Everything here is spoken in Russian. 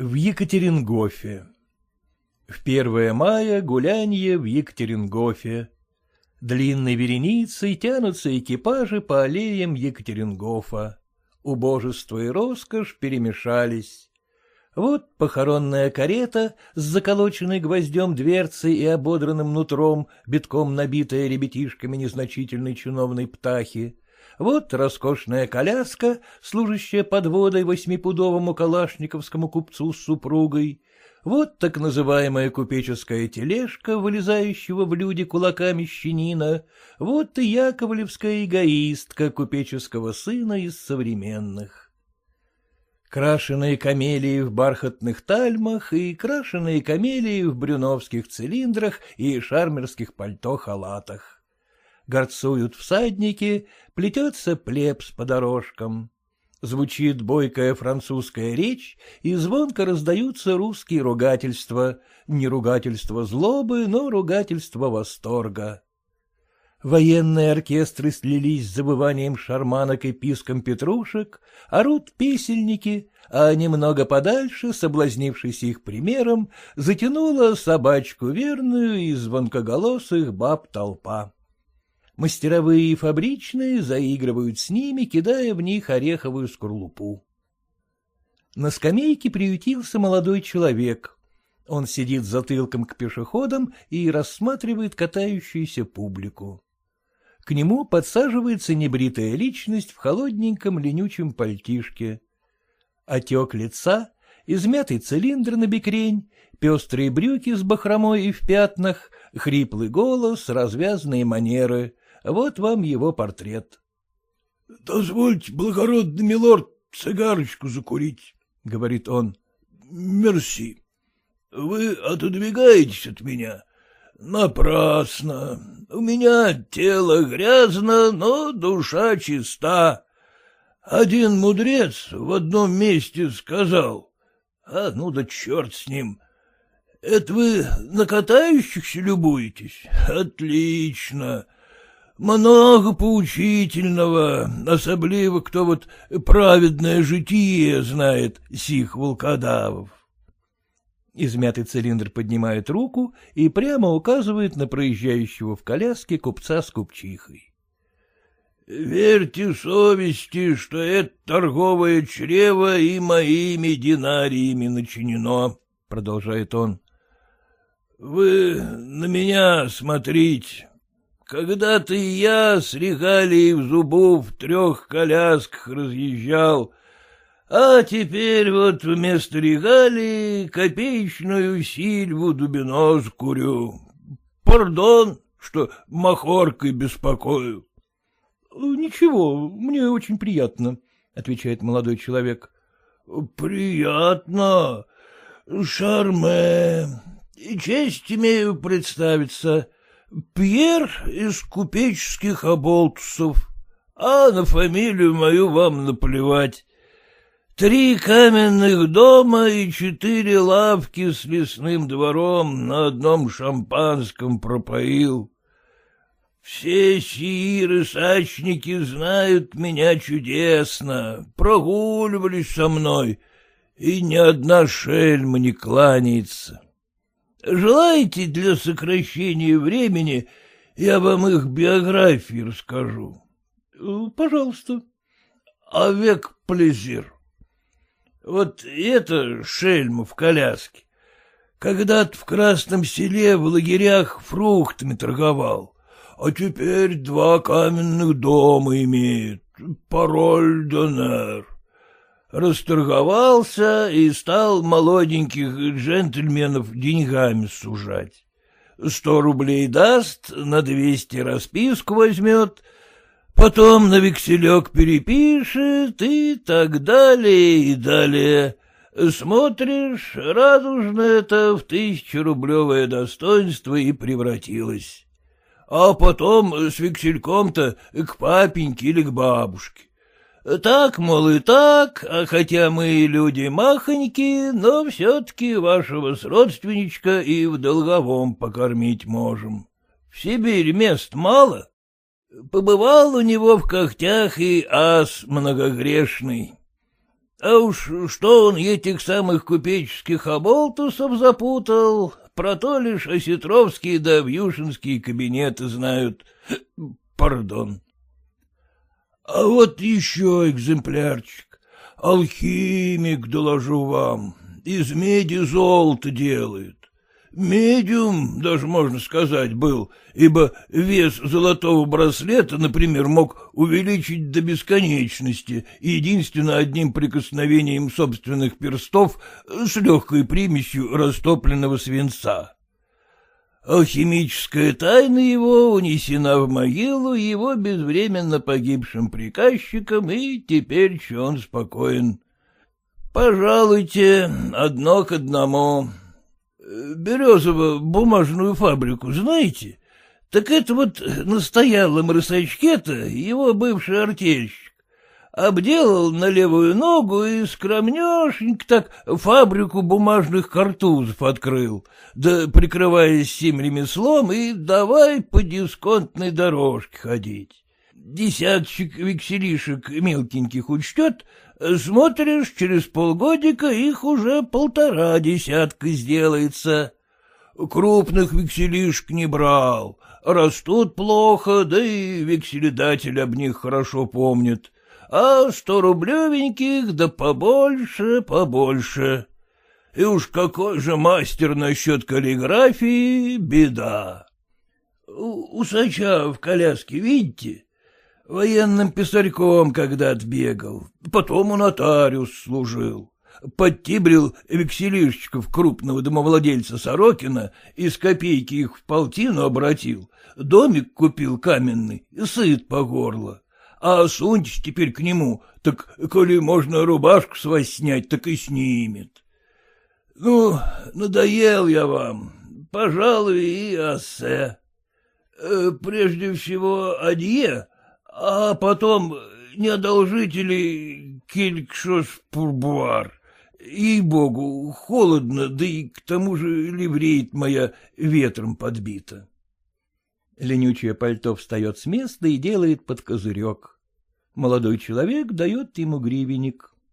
В Екатерингофе В первое мая гулянье в Екатерингофе. Длинной вереницей тянутся экипажи по аллеям Екатерингофа. Убожество и роскошь перемешались. Вот похоронная карета с заколоченной гвоздем дверцей и ободранным нутром, битком набитая ребятишками незначительной чиновной птахи. Вот роскошная коляска, служащая подводой восьмипудовому калашниковскому купцу с супругой. Вот так называемая купеческая тележка, вылезающего в люди кулаками щенина. Вот и яковлевская эгоистка купеческого сына из современных. Крашеные камелии в бархатных тальмах и крашеные камелии в брюновских цилиндрах и шармерских пальто-халатах горцуют всадники, плетется плебс по дорожкам. Звучит бойкая французская речь, и звонко раздаются русские ругательства, не ругательства злобы, но ругательства восторга. Военные оркестры слились с забыванием шарманок и писком петрушек, орут песельники, а немного подальше, соблазнившись их примером, затянула собачку верную и звонкоголосых баб толпа. Мастеровые и фабричные заигрывают с ними, кидая в них ореховую скорлупу. На скамейке приютился молодой человек. Он сидит затылком к пешеходам и рассматривает катающуюся публику. К нему подсаживается небритая личность в холодненьком ленючем пальтишке. Отек лица, измятый цилиндр на бекрень, пестрые брюки с бахромой и в пятнах, хриплый голос, развязанные манеры — вот вам его портрет. — Дозвольте, благородный милорд, цигарочку закурить, — говорит он. — Мерси. Вы отодвигаетесь от меня? Напрасно. У меня тело грязно, но душа чиста. Один мудрец в одном месте сказал, а ну да черт с ним, это вы на катающихся любуетесь? Отлично много поучительного, особливо кто вот праведное житие знает сих волкодавов. Измятый цилиндр поднимает руку и прямо указывает на проезжающего в коляске купца с купчихой. — Верьте совести, что это торговое чрево и моими динариями начинено, — продолжает он. — Вы на меня смотрите, когда-то и я с регалией в зубу в трех колясках разъезжал, а теперь вот вместо регалии копеечную сильву дубиноз курю. Пардон, что махоркой беспокою. — Ничего, мне очень приятно, — отвечает молодой человек. — Приятно. Шарме. Честь имею представиться. Пьер из купеческих оболтусов, а на фамилию мою вам наплевать. Три каменных дома и четыре лавки с лесным двором на одном шампанском пропоил. Все сии рысачники знают меня чудесно, прогуливались со мной, и ни одна шельма не кланяется. Желаете для сокращения времени, я вам их биографии расскажу? Э, — Пожалуйста. — А век плезир. Вот это шельма в коляске. Когда-то в Красном селе в лагерях фруктами торговал, а теперь два каменных дома имеет. Пароль донер расторговался и стал молоденьких джентльменов деньгами сужать. Сто рублей даст, на двести расписку возьмет, потом на векселек перепишет и так далее и далее. Смотришь, радужно это в тысячерублевое достоинство и превратилось. А потом с вексельком-то к папеньке или к бабушке. Так, мол, и так, а хотя мы люди махоньки, но все-таки вашего сродственничка и в долговом покормить можем. В Сибирь мест мало. Побывал у него в когтях и ас многогрешный. А уж что он этих самых купеческих оболтусов запутал, про то лишь осетровские да вьюшинские кабинеты знают. Пардон. А вот еще экземплярчик. Алхимик, доложу вам, из меди золото делает. Медиум, даже можно сказать, был, ибо вес золотого браслета, например, мог увеличить до бесконечности единственно одним прикосновением собственных перстов с легкой примесью растопленного свинца. Алхимическая тайна его унесена в могилу его безвременно погибшим приказчиком, и теперь он спокоен. Пожалуйте, одно к одному. Березово-бумажную фабрику знаете? Так это вот на стоялом рысачке-то его бывший артельщик. Обделал на левую ногу и скромнешенько так фабрику бумажных картузов открыл, да прикрываясь сим ремеслом и давай по дисконтной дорожке ходить. Десятчик векселишек мелкеньких учтет, Смотришь, через полгодика их уже полтора десятка сделается. Крупных векселишек не брал, растут плохо, да и векселедатель об них хорошо помнит. А сто рублевеньких да побольше, побольше. И уж какой же мастер насчет каллиграфии, беда. Усача в коляске видите? Военным писарьком когда-то бегал, потом у нотариус служил. Подтибрил векселишчиков крупного домовладельца Сорокина, из копейки их в полтину обратил, домик купил каменный, сыт по горло. А суньтесь теперь к нему, так, коли можно рубашку с вас снять, так и снимет. Ну, надоел я вам, пожалуй, и ассе. Э, прежде всего, адье, а потом, не одолжите ли келькшос пурбуар? Ей-богу, холодно, да и к тому же ливреет моя ветром подбита. Ленючее пальто встает с места и делает под козырек. Молодой человек дает ему гривенник.